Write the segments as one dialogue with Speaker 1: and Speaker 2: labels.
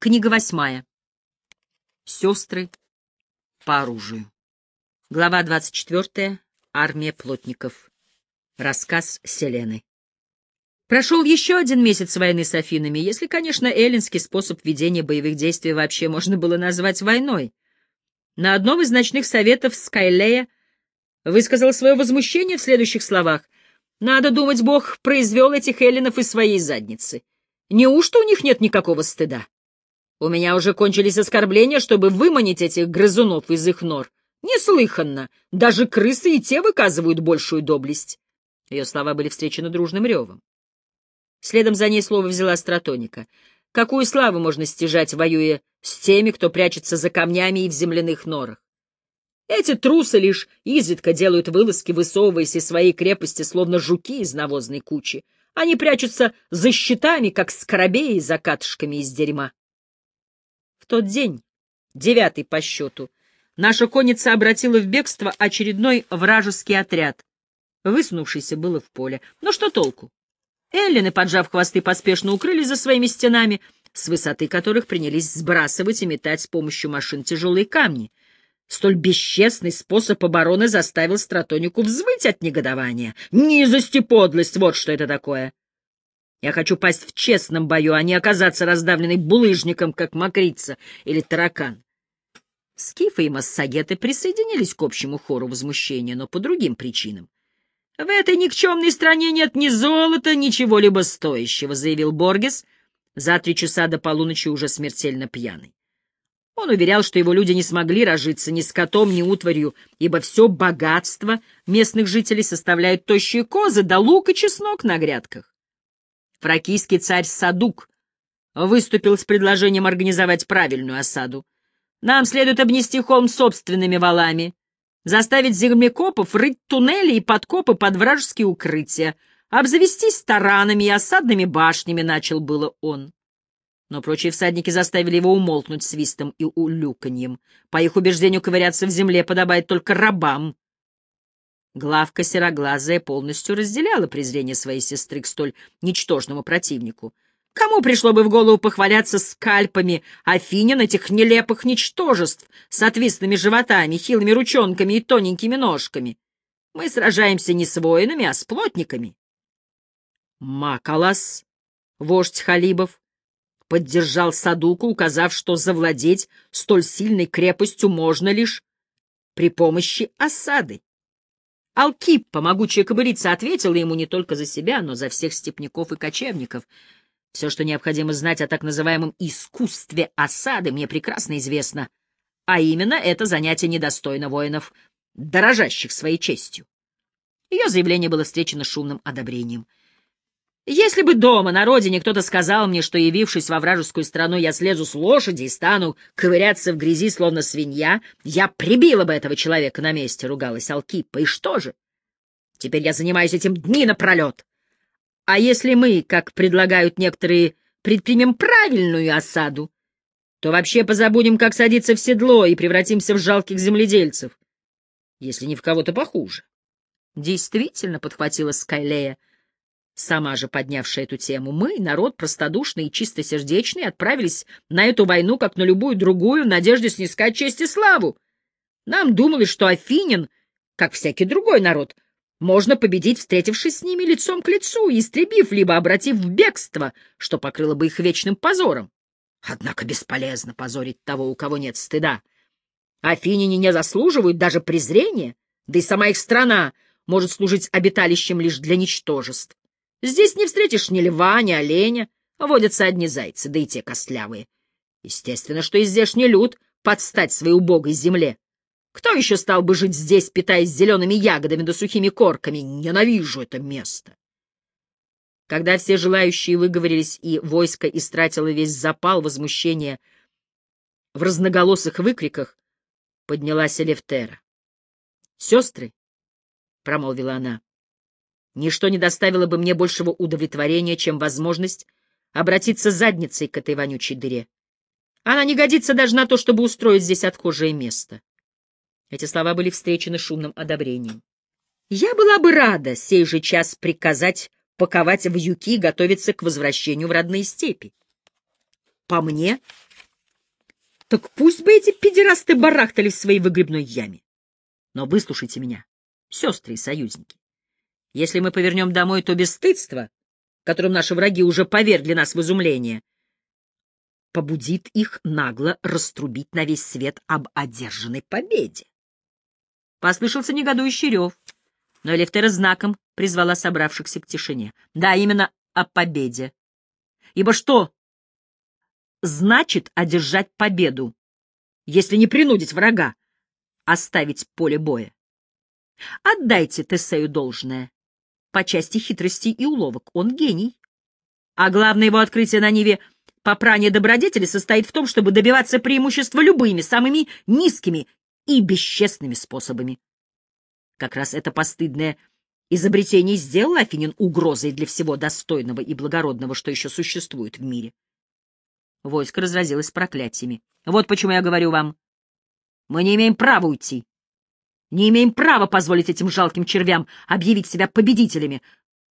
Speaker 1: Книга восьмая. Сестры по оружию. Глава двадцать четвертая. Армия плотников. Рассказ Селены. Прошел еще один месяц войны с Афинами, если, конечно, эллинский способ ведения боевых действий вообще можно было назвать войной. На одном из ночных советов Скайлея высказал свое возмущение в следующих словах. «Надо думать, Бог произвел этих эллинов из своей задницы. Неужто у них нет никакого стыда?» У меня уже кончились оскорбления, чтобы выманить этих грызунов из их нор. Неслыханно. Даже крысы и те выказывают большую доблесть. Ее слова были встречены дружным ревом. Следом за ней слово взяла стратоника. Какую славу можно стяжать, воюя с теми, кто прячется за камнями и в земляных норах? Эти трусы лишь изредка делают вылазки, высовываясь из своей крепости, словно жуки из навозной кучи. Они прячутся за щитами, как скоробеи за катышками из дерьма тот день, девятый по счету, наша конница обратила в бегство очередной вражеский отряд. Высунувшийся было в поле. Но что толку? Эллины, поджав хвосты, поспешно укрылись за своими стенами, с высоты которых принялись сбрасывать и метать с помощью машин тяжелые камни. Столь бесчестный способ обороны заставил стратонику взвыть от негодования. Низость и подлость — вот что это такое! Я хочу пасть в честном бою, а не оказаться раздавленной булыжником, как мокрица или таракан. Скифы и массагеты присоединились к общему хору возмущения, но по другим причинам. «В этой никчемной стране нет ни золота, ни чего-либо стоящего», — заявил Боргес, за три часа до полуночи уже смертельно пьяный. Он уверял, что его люди не смогли разжиться ни скотом, ни утварью, ибо все богатство местных жителей составляют тощие козы да лук и чеснок на грядках. Фракийский царь Садук выступил с предложением организовать правильную осаду. Нам следует обнести холм собственными валами, заставить землекопов рыть туннели и подкопы под вражеские укрытия, обзавестись таранами и осадными башнями, начал было он. Но прочие всадники заставили его умолкнуть свистом и улюканьем. По их убеждению, ковыряться в земле подобает только рабам, Главка сероглазая полностью разделяла презрение своей сестры к столь ничтожному противнику. Кому пришло бы в голову похваляться скальпами Афинин этих нелепых ничтожеств с отвисными животами, хилыми ручонками и тоненькими ножками? Мы сражаемся не с воинами, а с плотниками. Макалас, вождь Халибов, поддержал Садуку, указав, что завладеть столь сильной крепостью можно лишь при помощи осады. Алкиппа, могучая кобылица, ответила ему не только за себя, но за всех степняков и кочевников. Все, что необходимо знать о так называемом «искусстве осады», мне прекрасно известно. А именно, это занятие недостойно воинов, дорожащих своей честью. Ее заявление было встречено шумным одобрением. Если бы дома, на родине, кто-то сказал мне, что, явившись во вражескую страну, я слезу с лошади и стану ковыряться в грязи, словно свинья, я прибила бы этого человека на месте, — ругалась Алкиппа. И что же? Теперь я занимаюсь этим дни напролет. А если мы, как предлагают некоторые, предпримем правильную осаду, то вообще позабудем, как садиться в седло и превратимся в жалких земледельцев, если не в кого-то похуже. Действительно, — подхватила Скайлея, — сама же поднявшая эту тему, мы, народ простодушный и чистосердечный, отправились на эту войну, как на любую другую, в надежде снискать честь и славу. Нам думалось, что Афинин, как всякий другой народ, можно победить, встретившись с ними лицом к лицу, истребив, либо обратив в бегство, что покрыло бы их вечным позором. Однако бесполезно позорить того, у кого нет стыда. Афиняне не заслуживают даже презрения, да и сама их страна может служить обиталищем лишь для ничтожеств. Здесь не встретишь ни льва, ни оленя, а водятся одни зайцы, да и те костлявые. Естественно, что и здешний люд подстать своей убогой земле. Кто еще стал бы жить здесь, питаясь зелеными ягодами да сухими корками? Ненавижу это место. Когда все желающие выговорились и войско истратило весь запал возмущения в разноголосых выкриках, поднялась Элефтера. — Сестры, — промолвила она, Ничто не доставило бы мне большего удовлетворения, чем возможность обратиться задницей к этой вонючей дыре. Она не годится даже на то, чтобы устроить здесь отхожее место. Эти слова были встречены шумным одобрением. Я была бы рада сей же час приказать паковать в юки и готовиться к возвращению в родные степи. по мне, так пусть бы эти педерасты барахтали в своей выгребной яме. Но выслушайте меня, сестры и союзники. Если мы повернем домой, то бесстыдство, которым наши враги уже повергли нас в изумление, побудит их нагло раструбить на весь свет об одержанной победе. Послышался негодующий рев, но Элефтера знаком призвала собравшихся к тишине. Да, именно о победе. Ибо что значит одержать победу, если не принудить врага оставить поле боя? Отдайте Тесею должное. По части хитрости и уловок он гений. А главное его открытие на Ниве — Попрание добродетели состоит в том, чтобы добиваться преимущества любыми, самыми низкими и бесчестными способами. Как раз это постыдное изобретение сделало Афинин угрозой для всего достойного и благородного, что еще существует в мире. Войско разразилось проклятиями. Вот почему я говорю вам. Мы не имеем права уйти. Не имеем права позволить этим жалким червям объявить себя победителями,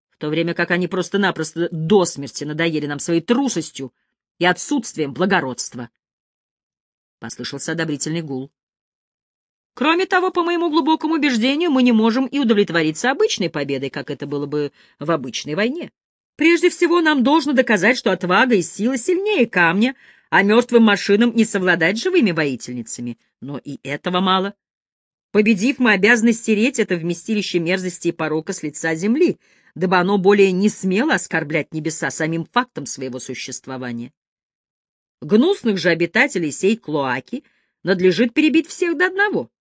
Speaker 1: в то время как они просто-напросто до смерти надоели нам своей трусостью и отсутствием благородства. Послышался одобрительный гул. Кроме того, по моему глубокому убеждению, мы не можем и удовлетвориться обычной победой, как это было бы в обычной войне. Прежде всего, нам должно доказать, что отвага и сила сильнее камня, а мертвым машинам не совладать живыми воительницами. Но и этого мало. Победив, мы обязаны стереть это вместилище мерзости и порока с лица земли, дабы оно более не смело оскорблять небеса самим фактом своего существования. Гнусных же обитателей сей клоаки надлежит перебить всех до одного.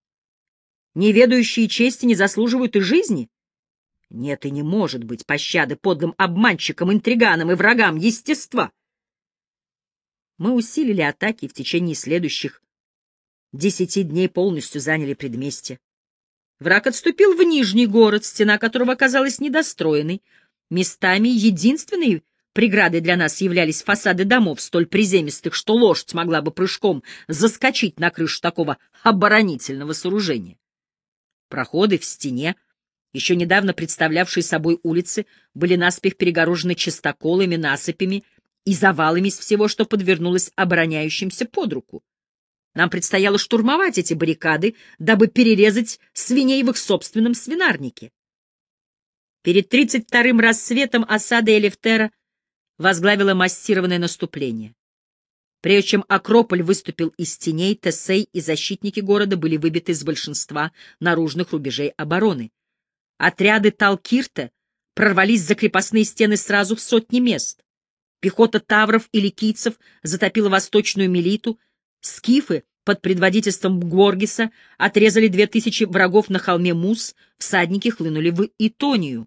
Speaker 1: Неведающие чести не заслуживают и жизни. Нет и не может быть пощады подлым обманщикам, интриганам и врагам естества. Мы усилили атаки в течение следующих десяти дней полностью заняли предместье. Враг отступил в Нижний город, стена которого оказалась недостроенной, местами единственной Преградой для нас являлись фасады домов, столь приземистых, что лошадь могла бы прыжком заскочить на крышу такого оборонительного сооружения. Проходы в стене, еще недавно представлявшие собой улицы, были наспех перегорожены чистоколами, насыпями и завалами из всего, что подвернулось обороняющимся под руку. Нам предстояло штурмовать эти баррикады, дабы перерезать свиней в их собственном свинарнике. Перед тридцать вторым рассветом осада Элефтера — возглавила массированное наступление. Прежде чем Акрополь выступил из теней, Тесей и защитники города были выбиты из большинства наружных рубежей обороны. Отряды Талкирта прорвались за крепостные стены сразу в сотни мест. Пехота тавров и ликийцев затопила восточную милиту, скифы под предводительством Горгиса отрезали две тысячи врагов на холме Мус, всадники хлынули в Итонию.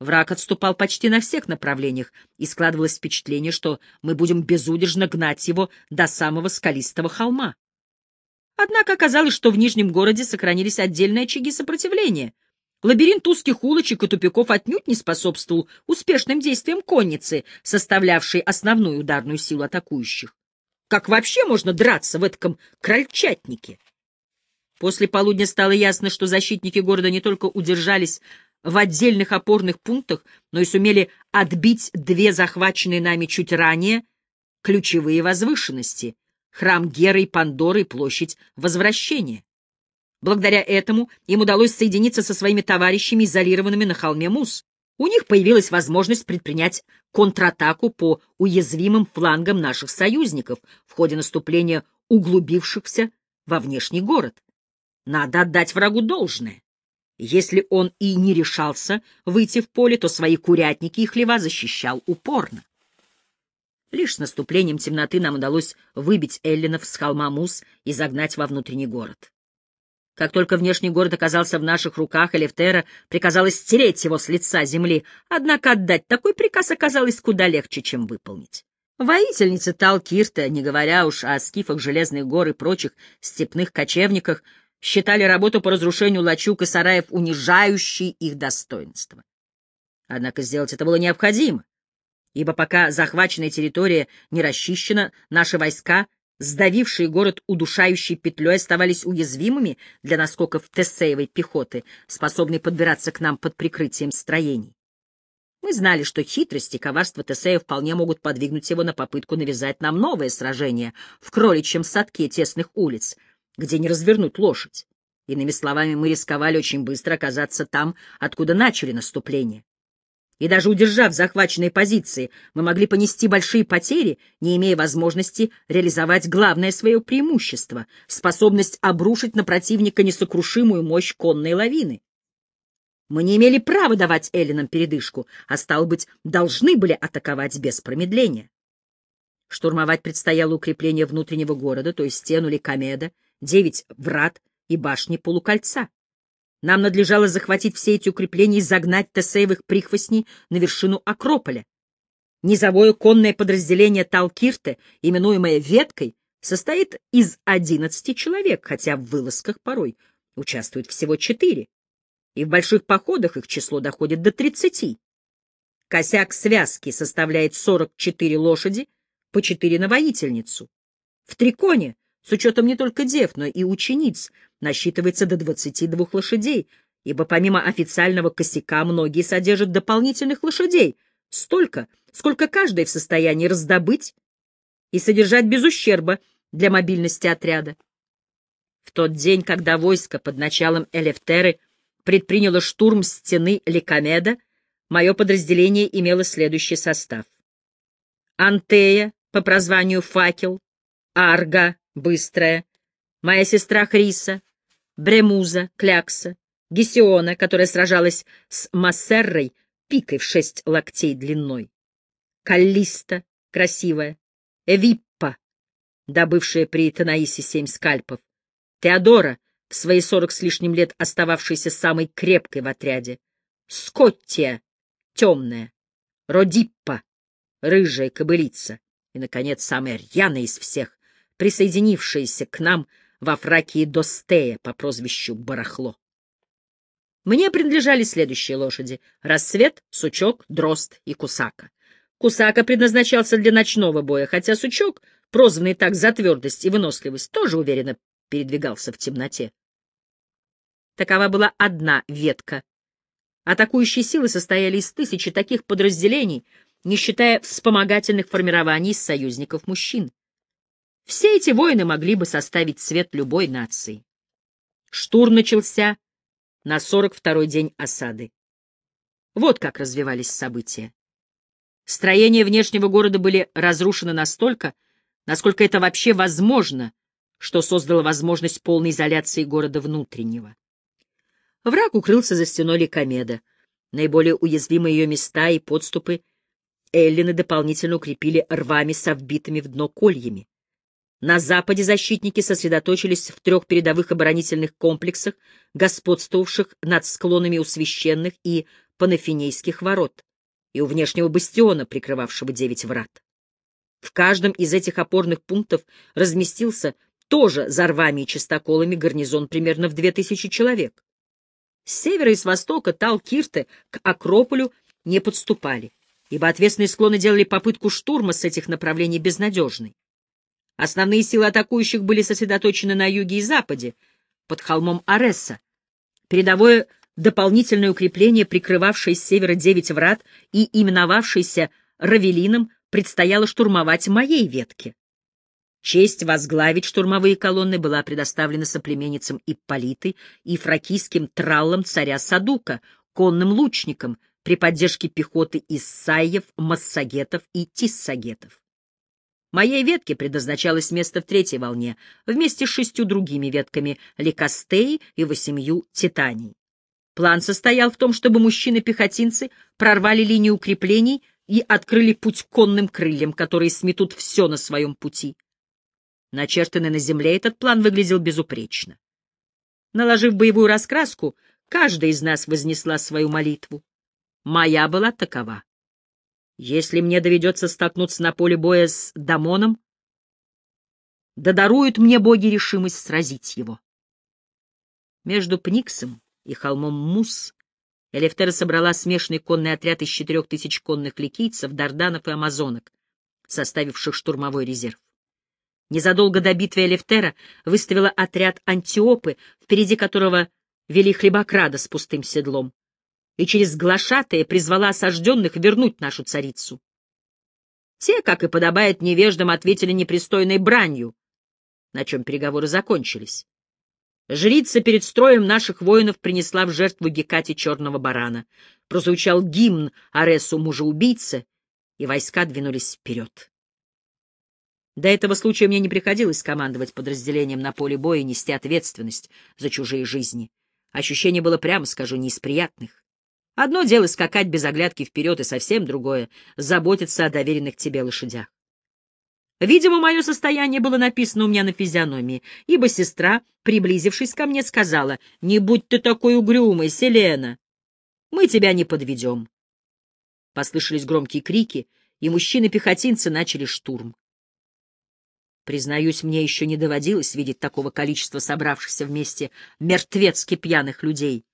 Speaker 1: Враг отступал почти на всех направлениях, и складывалось впечатление, что мы будем безудержно гнать его до самого скалистого холма. Однако оказалось, что в Нижнем городе сохранились отдельные очаги сопротивления. Лабиринт узких улочек и тупиков отнюдь не способствовал успешным действиям конницы, составлявшей основную ударную силу атакующих. Как вообще можно драться в этом крольчатнике? После полудня стало ясно, что защитники города не только удержались в отдельных опорных пунктах, но и сумели отбить две захваченные нами чуть ранее ключевые возвышенности — храм Геры и Пандоры и площадь Возвращения. Благодаря этому им удалось соединиться со своими товарищами, изолированными на холме Мус. У них появилась возможность предпринять контратаку по уязвимым флангам наших союзников в ходе наступления углубившихся во внешний город. Надо отдать врагу должное. Если он и не решался выйти в поле, то свои курятники и хлева защищал упорно. Лишь с наступлением темноты нам удалось выбить эллинов с холма Мус и загнать во внутренний город. Как только внешний город оказался в наших руках, Элефтера приказала стереть его с лица земли, однако отдать такой приказ оказалось куда легче, чем выполнить. Воительница Талкирта, не говоря уж о скифах Железных гор и прочих степных кочевниках, считали работу по разрушению лачуг и сараев унижающей их достоинство. Однако сделать это было необходимо, ибо пока захваченная территория не расчищена, наши войска, сдавившие город удушающей петлей, оставались уязвимыми для наскоков Тесеевой пехоты, способной подбираться к нам под прикрытием строений. Мы знали, что хитрость и коварство Тесея вполне могут подвигнуть его на попытку навязать нам новое сражение в кроличьем садке тесных улиц, где не развернуть лошадь. Иными словами, мы рисковали очень быстро оказаться там, откуда начали наступление. И даже удержав захваченные позиции, мы могли понести большие потери, не имея возможности реализовать главное свое преимущество — способность обрушить на противника несокрушимую мощь конной лавины. Мы не имели права давать эллинам передышку, а, стало быть, должны были атаковать без промедления. Штурмовать предстояло укрепление внутреннего города, то есть стену Ликомеда, девять врат и башни полукольца. Нам надлежало захватить все эти укрепления и загнать Тесеевых прихвостней на вершину Акрополя. Низовое конное подразделение Талкирте, именуемое Веткой, состоит из одиннадцати человек, хотя в вылазках порой участвует всего четыре, и в больших походах их число доходит до тридцати. Косяк связки составляет сорок четыре лошади, по четыре на воительницу. В Триконе с учетом не только дев, но и учениц, насчитывается до 22 лошадей, ибо помимо официального косяка многие содержат дополнительных лошадей, столько, сколько каждый в состоянии раздобыть и содержать без ущерба для мобильности отряда. В тот день, когда войско под началом Элефтеры предприняло штурм стены Ликомеда, мое подразделение имело следующий состав. Антея, по прозванию Факел, Арга, Быстрая, моя сестра Хриса, Бремуза, Клякса, Гесиона, которая сражалась с Массеррой, пикой в шесть локтей длиной, Каллиста, красивая, Эвиппа, добывшая при Танаисе семь скальпов, Теодора, в свои сорок с лишним лет остававшаяся самой крепкой в отряде, Скоттия, темная, Родиппа, рыжая кобылица. И, наконец, самая рьяная из всех, присоединившаяся к нам во Фракии Достея по прозвищу Барахло. Мне принадлежали следующие лошади — Рассвет, Сучок, Дрозд и Кусака. Кусака предназначался для ночного боя, хотя Сучок, прозванный так за твердость и выносливость, тоже уверенно передвигался в темноте. Такова была одна ветка. Атакующие силы состояли из тысячи таких подразделений, не считая вспомогательных формирований союзников мужчин. Все эти воины могли бы составить цвет любой нации. Штурм начался на 42-й день осады. Вот как развивались события. Строения внешнего города были разрушены настолько, насколько это вообще возможно, что создало возможность полной изоляции города внутреннего. Враг укрылся за стеной Ликомеда. Наиболее уязвимые ее места и подступы эллины дополнительно укрепили рвами со вбитыми в дно кольями. На западе защитники сосредоточились в трех передовых оборонительных комплексах, господствовавших над склонами у священных и панафинейских ворот, и у внешнего бастиона, прикрывавшего девять врат. В каждом из этих опорных пунктов разместился тоже за рвами и чистоколами гарнизон примерно в две тысячи человек. С севера и с востока Тал-Кирте к Акрополю не подступали, ибо ответственные склоны делали попытку штурма с этих направлений безнадежной. Основные силы атакующих были сосредоточены на юге и западе, под холмом Аресса. Передовое дополнительное укрепление, прикрывавшее с севера девять врат и именовавшееся Равелином, предстояло штурмовать моей ветке. Честь возглавить штурмовые колонны была предоставлена соплеменницам Ипполиты и фракийским траллам царя Садука, конным лучникам, при поддержке пехоты из Сайев, Массагетов и Тиссагетов. Моей ветке предназначалось место в третьей волне, вместе с шестью другими ветками Ликостеи и восемью Титаний. План состоял в том, чтобы мужчины-пехотинцы прорвали линию укреплений и открыли путь конным крыльям, которые сметут все на своем пути. Начертанный на земле этот план выглядел безупречно. Наложив боевую раскраску, каждая из нас вознесла свою молитву. Моя была такова. Если мне доведется столкнуться на поле боя с Дамоном, да даруют мне боги решимость сразить его. Между Пниксом и холмом Мус Элефтера собрала смешанный конный отряд из четырех тысяч конных ликийцев, дарданов и амазонок, составивших штурмовой резерв. Незадолго до битвы Элефтера выставила отряд Антиопы, впереди которого вели хлебокрада с пустым седлом. И через глашатая призвала осажденных вернуть нашу царицу. Те, как и подобает невеждам, ответили непристойной бранью, на чем переговоры закончились. Жрица перед строем наших воинов принесла в жертву Гекате черного барана. Прозвучал гимн Аресу мужа-убийцы, и войска двинулись вперед. До этого случая мне не приходилось командовать подразделением на поле боя и нести ответственность за чужие жизни. Ощущение было, прямо скажу, не из приятных. Одно дело скакать без оглядки вперед, и совсем другое — заботиться о доверенных тебе лошадях. Видимо, мое состояние было написано у меня на физиономии, ибо сестра, приблизившись ко мне, сказала, «Не будь ты такой угрюмой, Селена! Мы тебя не подведем». Послышались громкие крики, и мужчины-пехотинцы начали штурм. Признаюсь, мне еще не доводилось видеть такого количества собравшихся вместе мертвецки пьяных людей.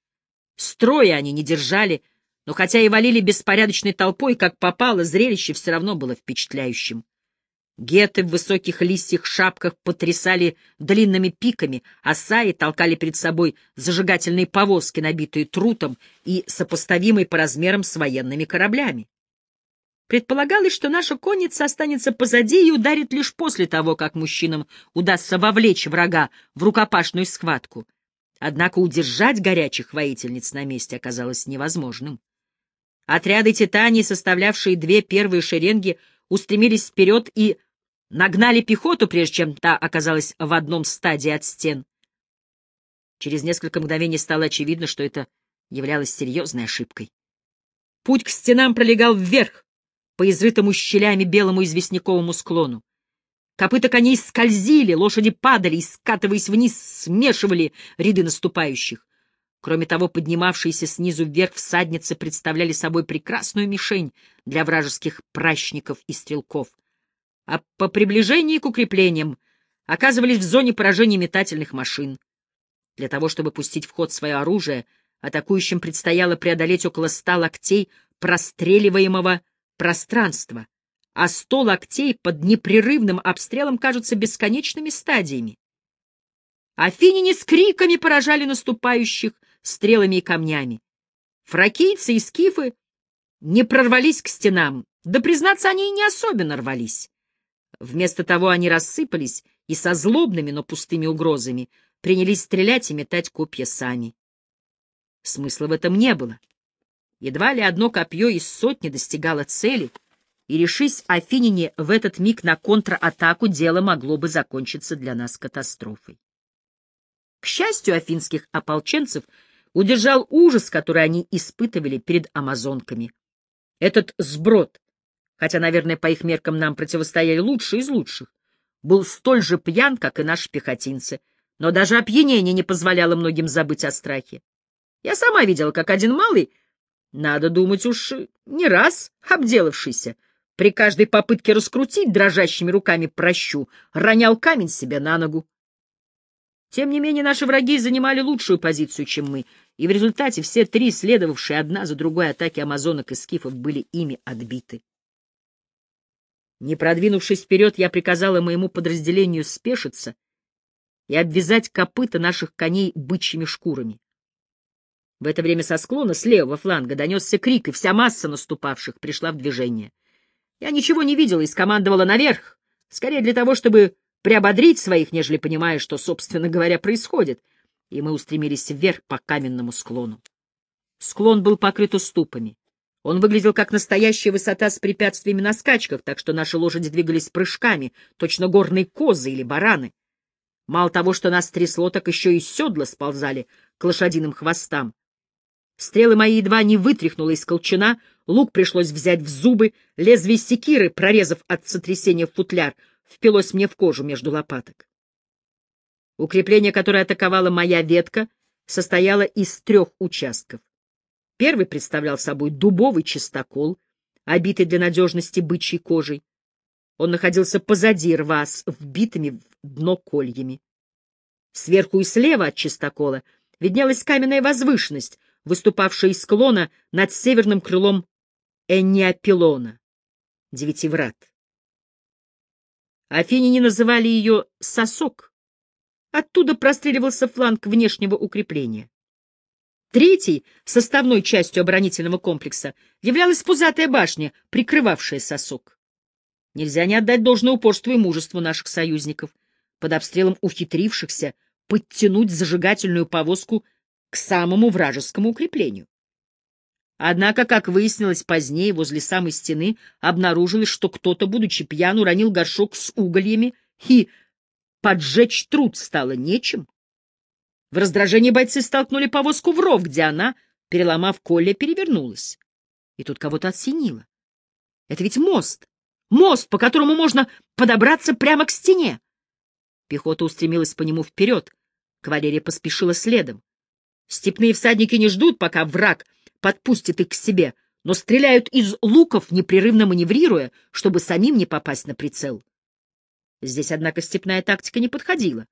Speaker 1: Строя они не держали, но хотя и валили беспорядочной толпой, как попало, зрелище все равно было впечатляющим. Геты в высоких листьях шапках потрясали длинными пиками, а саи толкали перед собой зажигательные повозки, набитые трутом и сопоставимой по размерам с военными кораблями. Предполагалось, что наша конница останется позади и ударит лишь после того, как мужчинам удастся вовлечь врага в рукопашную схватку. Однако удержать горячих воительниц на месте оказалось невозможным. Отряды титаний, составлявшие две первые шеренги, устремились вперед и нагнали пехоту, прежде чем та оказалась в одном стадии от стен. Через несколько мгновений стало очевидно, что это являлось серьезной ошибкой. Путь к стенам пролегал вверх, по изрытому щелями белому известняковому склону. Копыта коней скользили, лошади падали и, скатываясь вниз, смешивали ряды наступающих. Кроме того, поднимавшиеся снизу вверх всадницы представляли собой прекрасную мишень для вражеских пращников и стрелков. А по приближении к укреплениям оказывались в зоне поражения метательных машин. Для того, чтобы пустить в ход свое оружие, атакующим предстояло преодолеть около ста локтей простреливаемого пространства, а сто локтей под непрерывным обстрелом кажутся бесконечными стадиями. Афиняне с криками поражали наступающих стрелами и камнями. Фракийцы и скифы не прорвались к стенам, да, признаться, они и не особенно рвались. Вместо того они рассыпались и со злобными, но пустыми угрозами принялись стрелять и метать копья сами. Смысла в этом не было. Едва ли одно копье из сотни достигало цели, и, решись Афинине в этот миг на контратаку, дело могло бы закончиться для нас катастрофой. К счастью, афинских ополченцев удержал ужас, который они испытывали перед амазонками. Этот сброд, хотя, наверное, по их меркам нам противостояли лучшие из лучших, был столь же пьян, как и наши пехотинцы, но даже опьянение не позволяло многим забыть о страхе. Я сама видела, как один малый надо думать уж не раз обделавшийся. При каждой попытке раскрутить дрожащими руками прощу, ронял камень себе на ногу. Тем не менее, наши враги занимали лучшую позицию, чем мы, и в результате все три следовавшие одна за другой атаки амазонок и скифов были ими отбиты. Не продвинувшись вперед, я приказала моему подразделению спешиться и обвязать копыта наших коней бычьими шкурами. В это время со склона, с левого фланга, донесся крик, и вся масса наступавших пришла в движение. Я ничего не видела и скомандовала наверх, скорее для того, чтобы приободрить своих, нежели понимая, что, собственно говоря, происходит, и мы устремились вверх по каменному склону. Склон был покрыт уступами. Он выглядел как настоящая высота с препятствиями на скачках, так что наши лошади двигались прыжками, точно горные козы или бараны. Мало того, что нас трясло, так еще и седла сползали к лошадиным хвостам. Стрелы мои едва не вытряхнуло из колчана, лук пришлось взять в зубы, лезвие секиры, прорезав от сотрясения футляр, впилось мне в кожу между лопаток. Укрепление, которое атаковала моя ветка, состояло из трех участков. Первый представлял собой дубовый чистокол, обитый для надежности бычьей кожей. Он находился позади рва с вбитыми в дно кольями. Сверху и слева от чистокола виднелась каменная возвышенность, выступавшая из склона над северным крылом Энниапилона, девяти врат. Афиняне называли ее «сосок». Оттуда простреливался фланг внешнего укрепления. Третьей, составной частью оборонительного комплекса, являлась пузатая башня, прикрывавшая сосок. Нельзя не отдать должное упорству и мужеству наших союзников, под обстрелом ухитрившихся подтянуть зажигательную повозку к самому вражескому укреплению. Однако, как выяснилось позднее, возле самой стены обнаружилось, что кто-то, будучи пьян, уронил горшок с угольями, и поджечь труд стало нечем. В раздражении бойцы столкнули повозку в ров, где она, переломав коле, перевернулась. И тут кого-то осенило. Это ведь мост. Мост, по которому можно подобраться прямо к стене. Пехота устремилась по нему вперед. Кавалерия поспешила следом. Степные всадники не ждут, пока враг подпустит их к себе, но стреляют из луков, непрерывно маневрируя, чтобы самим не попасть на прицел. Здесь, однако, степная тактика не подходила.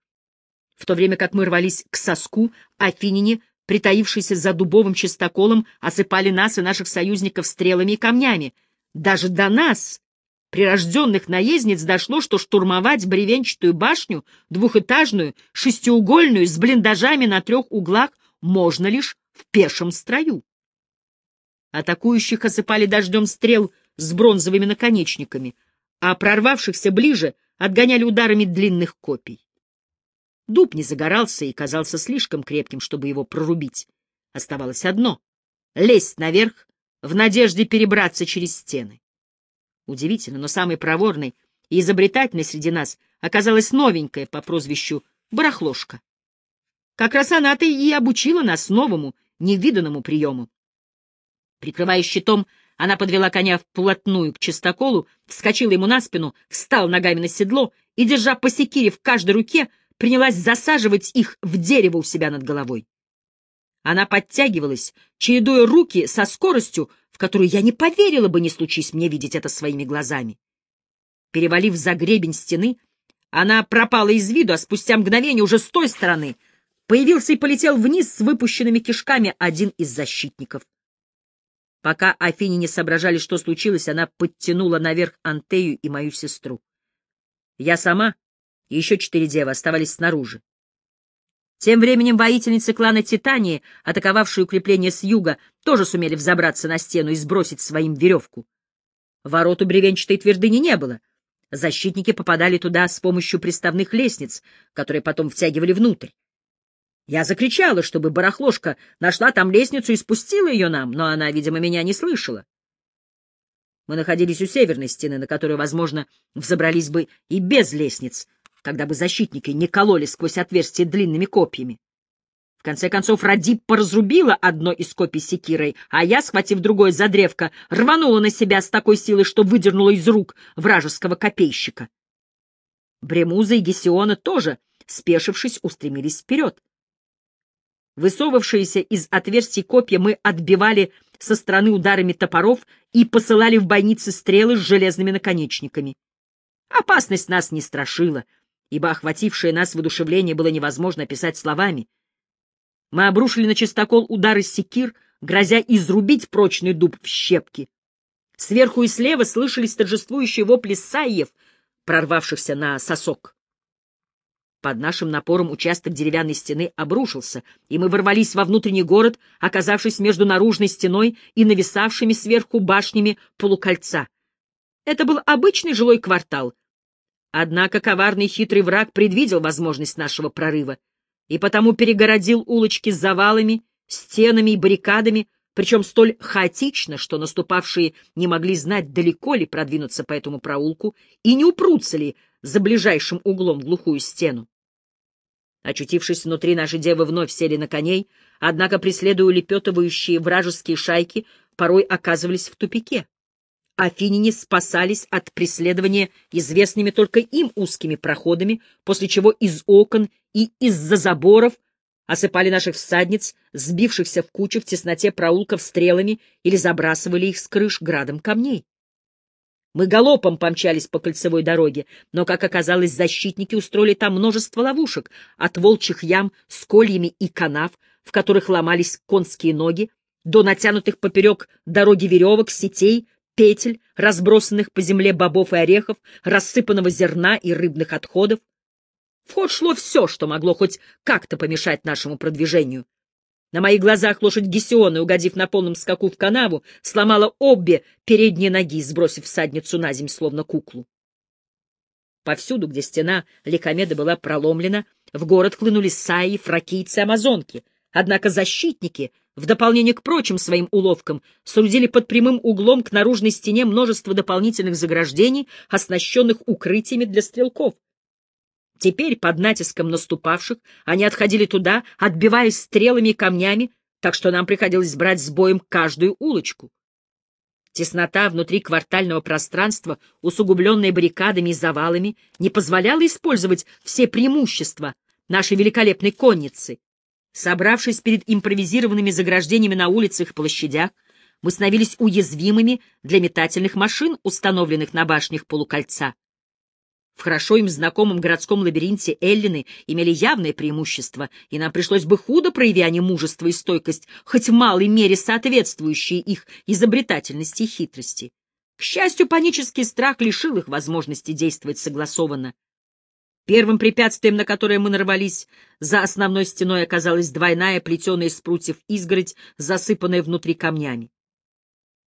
Speaker 1: В то время как мы рвались к соску, афиняне, притаившиеся за дубовым чистоколом, осыпали нас и наших союзников стрелами и камнями. Даже до нас, прирожденных наездниц, дошло, что штурмовать бревенчатую башню, двухэтажную, шестиугольную, с блиндажами на трех углах, можно лишь в пешем строю. Атакующих осыпали дождем стрел с бронзовыми наконечниками, а прорвавшихся ближе отгоняли ударами длинных копий. Дуб не загорался и казался слишком крепким, чтобы его прорубить. Оставалось одно — лезть наверх в надежде перебраться через стены. Удивительно, но самый проворный и изобретательный среди нас оказалась новенькая по прозвищу Барахлошка. Как раз она-то и обучила нас новому, невиданному приему. Прикрывая щитом, она подвела коня вплотную к чистоколу, вскочила ему на спину, встал ногами на седло и, держа по секире в каждой руке, принялась засаживать их в дерево у себя над головой. Она подтягивалась, чередуя руки со скоростью, в которую я не поверила бы, не случись мне видеть это своими глазами. Перевалив за гребень стены, она пропала из виду, а спустя мгновение уже с той стороны появился и полетел вниз с выпущенными кишками один из защитников. Пока Афини не соображали, что случилось, она подтянула наверх Антею и мою сестру. Я сама и еще четыре девы оставались снаружи. Тем временем воительницы клана Титании, атаковавшие укрепление с юга, тоже сумели взобраться на стену и сбросить своим веревку. Ворот у бревенчатой твердыни не было. Защитники попадали туда с помощью приставных лестниц, которые потом втягивали внутрь. Я закричала, чтобы барахлошка нашла там лестницу и спустила ее нам, но она, видимо, меня не слышала. Мы находились у северной стены, на которую, возможно, взобрались бы и без лестниц, когда бы защитники не кололи сквозь отверстие длинными копьями. В конце концов, Радиппа разрубила одно из копий секирой, а я, схватив другое за древко, рванула на себя с такой силой, что выдернула из рук вражеского копейщика. Бремуза и Гесиона тоже, спешившись, устремились вперед. Высовывавшиеся из отверстий копья мы отбивали со стороны ударами топоров и посылали в бойницы стрелы с железными наконечниками. Опасность нас не страшила — ибо охватившее нас воодушевление было невозможно описать словами. Мы обрушили на чистокол удары секир, грозя изрубить прочный дуб в щепки. Сверху и слева слышались торжествующие вопли саев, прорвавшихся на сосок. Под нашим напором участок деревянной стены обрушился, и мы ворвались во внутренний город, оказавшись между наружной стеной и нависавшими сверху башнями полукольца. Это был обычный жилой квартал, Однако коварный хитрый враг предвидел возможность нашего прорыва и потому перегородил улочки завалами, стенами и баррикадами, причем столь хаотично, что наступавшие не могли знать, далеко ли продвинуться по этому проулку и не упрутся ли за ближайшим углом глухую стену. Очутившись внутри, наши девы вновь сели на коней, однако, преследуя улепетывающие вражеские шайки, порой оказывались в тупике. Афиняне спасались от преследования известными только им узкими проходами, после чего из окон и из-за заборов осыпали наших всадниц, сбившихся в кучу в тесноте проулков стрелами или забрасывали их с крыш градом камней. Мы галопом помчались по кольцевой дороге, но, как оказалось, защитники устроили там множество ловушек, от волчьих ям с кольями и канав, в которых ломались конские ноги, до натянутых поперек дороги веревок, сетей, петель, разбросанных по земле бобов и орехов, рассыпанного зерна и рыбных отходов. В ход шло все, что могло хоть как-то помешать нашему продвижению. На моих глазах лошадь Гесиона, угодив на полном скаку в канаву, сломала обе передние ноги, сбросив всадницу на земь, словно куклу. Повсюду, где стена Ликомеда была проломлена, в город хлынули саи, фракийцы, амазонки. Однако защитники, в дополнение к прочим своим уловкам, соорудили под прямым углом к наружной стене множество дополнительных заграждений, оснащенных укрытиями для стрелков. Теперь, под натиском наступавших, они отходили туда, отбиваясь стрелами и камнями, так что нам приходилось брать с боем каждую улочку. Теснота внутри квартального пространства, усугубленная баррикадами и завалами, не позволяла использовать все преимущества нашей великолепной конницы. Собравшись перед импровизированными заграждениями на улицах и площадях, мы становились уязвимыми для метательных машин, установленных на башнях полукольца. В хорошо им знакомом городском лабиринте Эллины имели явное преимущество, и нам пришлось бы худо, проявя они мужество и стойкость, хоть в малой мере соответствующие их изобретательности и хитрости. К счастью, панический страх лишил их возможности действовать согласованно. Первым препятствием, на которое мы нарвались, за основной стеной оказалась двойная плетеная из прутьев изгородь, засыпанная внутри камнями.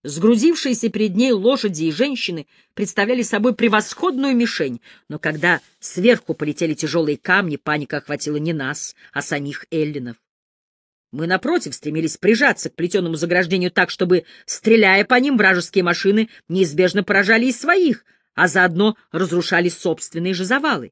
Speaker 1: Сгрузившиеся перед ней лошади и женщины представляли собой превосходную мишень, но когда сверху полетели тяжелые камни, паника охватила не нас, а самих эллинов. Мы, напротив, стремились прижаться к плетеному заграждению так, чтобы, стреляя по ним, вражеские машины неизбежно поражали и своих, а заодно разрушали собственные же завалы.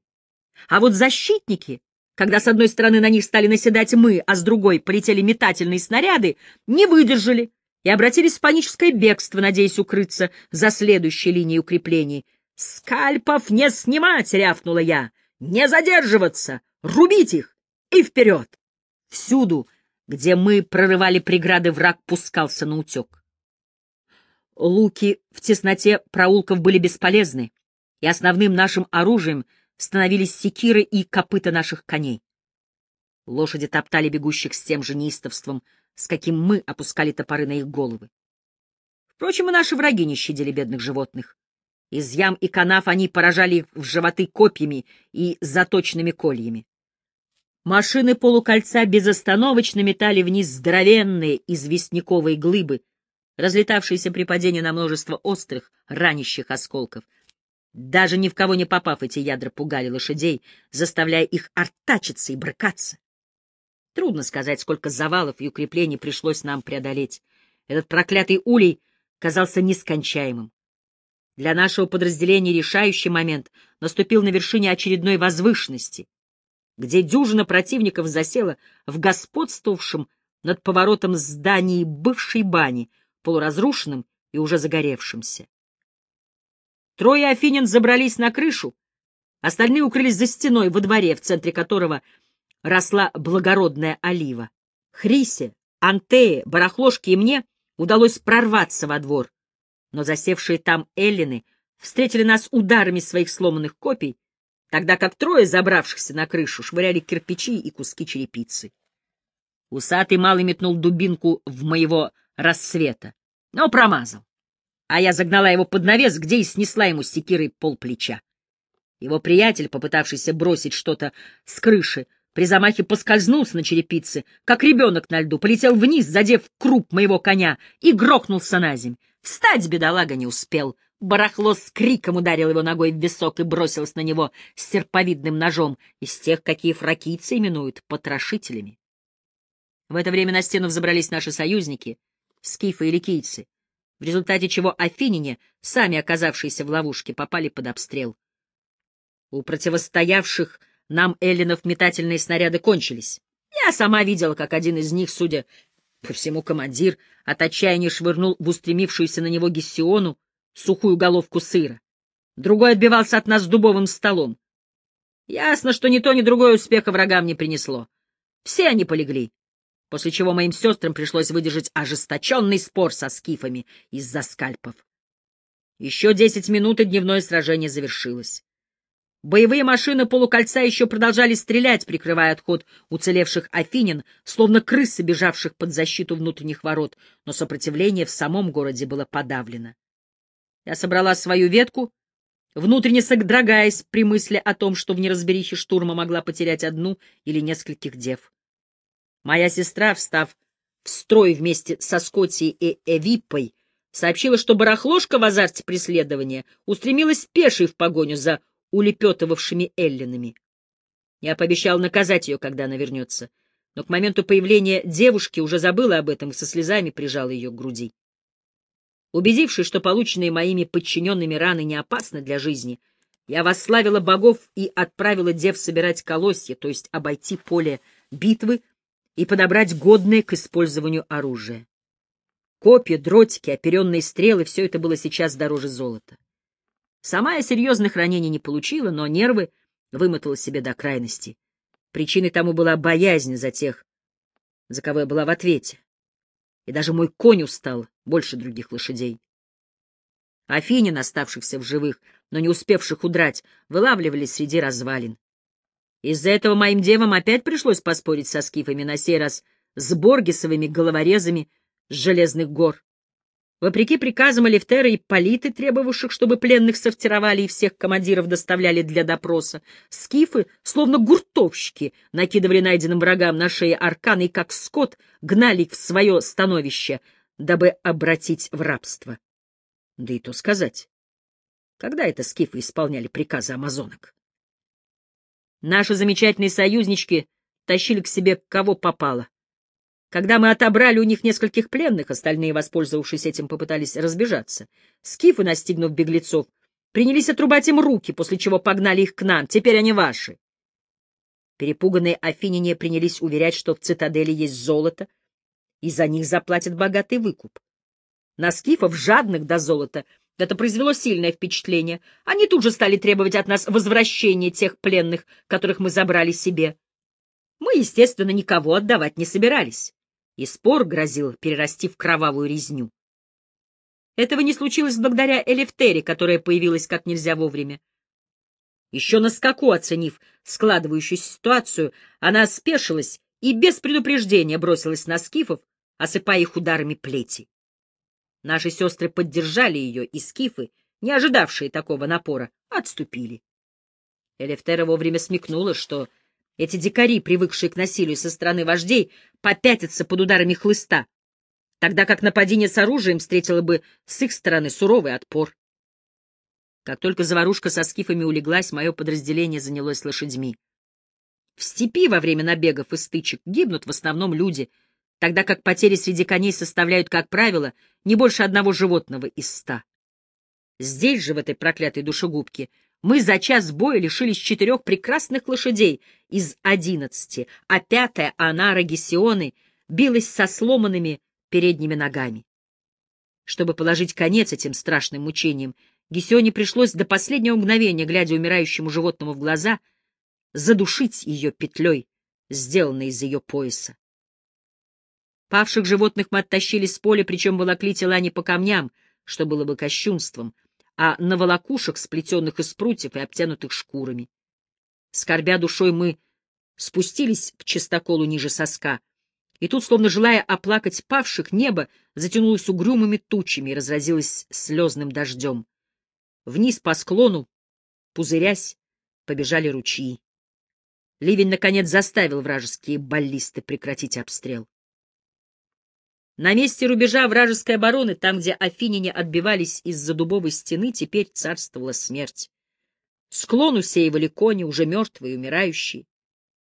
Speaker 1: А вот защитники, когда с одной стороны на них стали наседать мы, а с другой полетели метательные снаряды, не выдержали и обратились в паническое бегство, надеясь укрыться за следующей линией укреплений. «Скальпов не снимать!» — рявкнула я. «Не задерживаться! Рубить их! И вперед!» Всюду, где мы прорывали преграды, враг пускался на утек. Луки в тесноте проулков были бесполезны, и основным нашим оружием становились секиры и копыта наших коней. Лошади топтали бегущих с тем же неистовством — с каким мы опускали топоры на их головы. Впрочем, и наши враги не щадили бедных животных. Из ям и канав они поражали их в животы копьями и заточными кольями. Машины полукольца безостановочно метали вниз здоровенные известняковые глыбы, разлетавшиеся при падении на множество острых, ранящих осколков. Даже ни в кого не попав, эти ядра пугали лошадей, заставляя их артачиться и брыкаться. Трудно сказать, сколько завалов и укреплений пришлось нам преодолеть. Этот проклятый улей казался нескончаемым. Для нашего подразделения решающий момент наступил на вершине очередной возвышенности, где дюжина противников засела в господствовавшем над поворотом здании бывшей бани, полуразрушенном и уже загоревшемся. Трое афинян забрались на крышу, остальные укрылись за стеной во дворе, в центре которого росла благородная олива. Хрисе, Антее, Барахложке и мне удалось прорваться во двор, но засевшие там эллины встретили нас ударами своих сломанных копий, тогда как трое забравшихся на крышу швыряли кирпичи и куски черепицы. Усатый малый метнул дубинку в моего рассвета, но промазал, а я загнала его под навес, где и снесла ему секирой полплеча. Его приятель, попытавшийся бросить что-то с крыши, при замахе поскользнулся на черепице, как ребенок на льду, полетел вниз, задев круп моего коня, и грохнулся на земь. Встать бедолага не успел. Барахло с криком ударил его ногой в висок и бросилось на него с серповидным ножом, из тех, какие фракийцы именуют потрошителями. В это время на стену взобрались наши союзники, скифы и ликийцы, в результате чего афиняне, сами оказавшиеся в ловушке, попали под обстрел. У противостоявших нам, эллинов, метательные снаряды кончились. Я сама видела, как один из них, судя по всему командир, от отчаяния швырнул в устремившуюся на него Гессиону сухую головку сыра. Другой отбивался от нас дубовым столом. Ясно, что ни то, ни другое успеха врагам не принесло. Все они полегли, после чего моим сестрам пришлось выдержать ожесточенный спор со скифами из-за скальпов. Еще десять минут, и дневное сражение завершилось. Боевые машины полукольца еще продолжали стрелять, прикрывая отход уцелевших афинин, словно крысы, бежавших под защиту внутренних ворот, но сопротивление в самом городе было подавлено. Я собрала свою ветку, внутренне содрогаясь при мысли о том, что в неразберихе штурма могла потерять одну или нескольких дев. Моя сестра, встав в строй вместе со Скотией и Эвиппой, сообщила, что барахложка в азарте преследования устремилась пешей в погоню за улепетывавшими эллинами. Я пообещал наказать ее, когда она вернется, но к моменту появления девушки уже забыла об этом и со слезами прижала ее к груди. Убедившись, что полученные моими подчиненными раны не опасны для жизни, я восславила богов и отправила дев собирать колосья, то есть обойти поле битвы и подобрать годное к использованию оружие. Копья, дротики, оперенные стрелы — все это было сейчас дороже золота. Сама я серьезных ранений не получила, но нервы вымотала себе до крайности. Причиной тому была боязнь за тех, за кого я была в ответе. И даже мой конь устал больше других лошадей. Афинин, оставшихся в живых, но не успевших удрать, вылавливали среди развалин. Из-за этого моим девам опять пришлось поспорить со скифами, на сей раз с боргисовыми головорезами с железных гор. Вопреки приказам Алифтера и Политы, требовавших, чтобы пленных сортировали и всех командиров доставляли для допроса, скифы, словно гуртовщики, накидывали найденным врагам на шеи арканы и, как скот, гнали их в свое становище, дабы обратить в рабство. Да и то сказать. Когда это скифы исполняли приказы амазонок? Наши замечательные союзнички тащили к себе кого попало. Когда мы отобрали у них нескольких пленных, остальные, воспользовавшись этим, попытались разбежаться. Скифы, настигнув беглецов, принялись отрубать им руки, после чего погнали их к нам. Теперь они ваши. Перепуганные афиняне принялись уверять, что в цитадели есть золото, и за них заплатят богатый выкуп. На скифов, жадных до золота, это произвело сильное впечатление. Они тут же стали требовать от нас возвращения тех пленных, которых мы забрали себе. Мы, естественно, никого отдавать не собирались и спор грозил перерасти в кровавую резню. Этого не случилось благодаря Элефтере, которая появилась как нельзя вовремя. Еще на скаку оценив складывающуюся ситуацию, она спешилась и без предупреждения бросилась на скифов, осыпая их ударами плети. Наши сестры поддержали ее, и скифы, не ожидавшие такого напора, отступили. Элефтера вовремя смекнула, что эти дикари, привыкшие к насилию со стороны вождей, попятятся под ударами хлыста, тогда как нападение с оружием встретило бы с их стороны суровый отпор. Как только заварушка со скифами улеглась, мое подразделение занялось лошадьми. В степи во время набегов и стычек гибнут в основном люди, тогда как потери среди коней составляют, как правило, не больше одного животного из ста. Здесь же, в этой проклятой душегубке, мы за час боя лишились четырех прекрасных лошадей из одиннадцати, а пятая, Анара Гесионы, билась со сломанными передними ногами. Чтобы положить конец этим страшным мучениям, Гесионе пришлось до последнего мгновения, глядя умирающему животному в глаза, задушить ее петлей, сделанной из ее пояса. Павших животных мы оттащили с поля, причем волокли тела не по камням, что было бы кощунством, а на волокушах, сплетенных из прутьев и обтянутых шкурами. Скорбя душой, мы спустились к чистоколу ниже соска, и тут, словно желая оплакать павших, небо затянулось угрюмыми тучами и разразилось слезным дождем. Вниз по склону, пузырясь, побежали ручьи. Ливень, наконец, заставил вражеские баллисты прекратить обстрел. На месте рубежа вражеской обороны, там, где афиняне отбивались из-за дубовой стены, теперь царствовала смерть. Склон усеивали кони, уже мертвые, умирающие.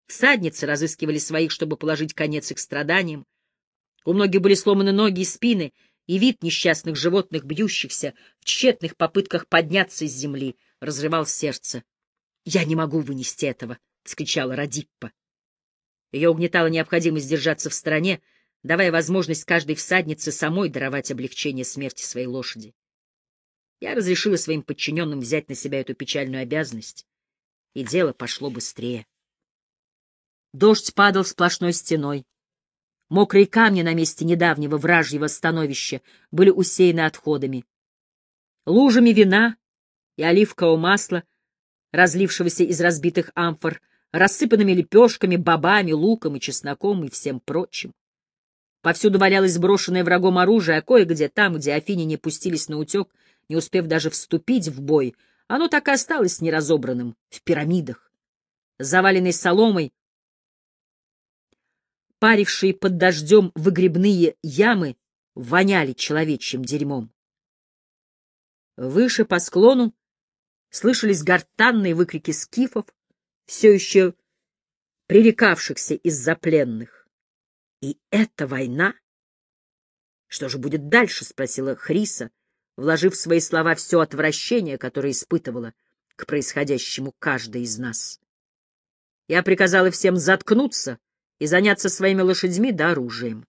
Speaker 1: Всадницы разыскивали своих, чтобы положить конец их страданиям. У многих были сломаны ноги и спины, и вид несчастных животных, бьющихся в тщетных попытках подняться из земли, разрывал сердце. — Я не могу вынести этого! — вскричала Радиппа. Ее угнетала необходимость держаться в стороне, давая возможность каждой всаднице самой даровать облегчение смерти своей лошади. Я разрешила своим подчиненным взять на себя эту печальную обязанность, и дело пошло быстрее. Дождь падал сплошной стеной. Мокрые камни на месте недавнего вражьего становища были усеяны отходами. Лужами вина и оливкового масла, разлившегося из разбитых амфор, рассыпанными лепешками, бобами, луком и чесноком и всем прочим. Повсюду валялось сброшенное врагом оружие, а кое-где, там, где афиняне пустились на утек, не успев даже вступить в бой, оно так и осталось неразобранным, в пирамидах. Заваленный соломой, парившие под дождем выгребные ямы воняли человечьим дерьмом. Выше по склону слышались гортанные выкрики скифов, все еще пререкавшихся из-за пленных. И эта война? Что же будет дальше? — спросила Хриса, вложив в свои слова все отвращение, которое испытывала к происходящему каждый из нас. Я приказала всем заткнуться и заняться своими лошадьми да оружием.